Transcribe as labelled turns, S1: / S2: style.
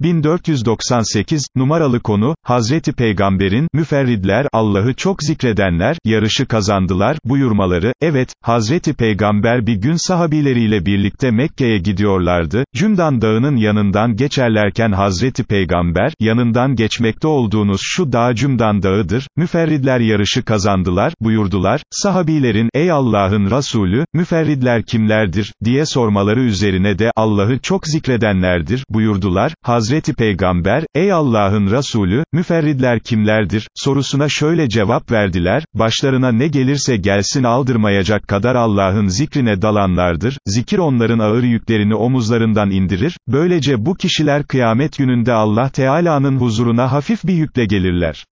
S1: 1498, numaralı konu, Hazreti Peygamber'in, müferridler, Allah'ı çok zikredenler, yarışı kazandılar, buyurmaları, evet, Hazreti Peygamber bir gün sahabileriyle birlikte Mekke'ye gidiyorlardı, Cümdan dağının yanından geçerlerken Hazreti Peygamber, yanından geçmekte olduğunuz şu dağ Cümdan dağıdır, müferridler yarışı kazandılar, buyurdular, sahabilerin, ey Allah'ın Resulü, müferridler kimlerdir, diye sormaları üzerine de, Allah'ı çok zikredenlerdir, buyurdular, Hazreti Peygamber, ey Allah'ın Resulü, müferridler kimlerdir, sorusuna şöyle cevap verdiler, başlarına ne gelirse gelsin aldırmayacak kadar Allah'ın zikrine dalanlardır, zikir onların ağır yüklerini omuzlarından indirir, böylece bu kişiler kıyamet gününde Allah Teala'nın huzuruna hafif bir yükle gelirler.